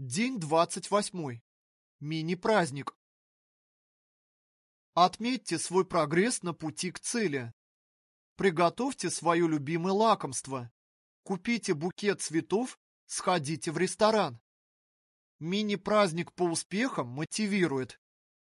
День двадцать восьмой. Мини-праздник. Отметьте свой прогресс на пути к цели. Приготовьте свое любимое лакомство. Купите букет цветов, сходите в ресторан. Мини-праздник по успехам мотивирует.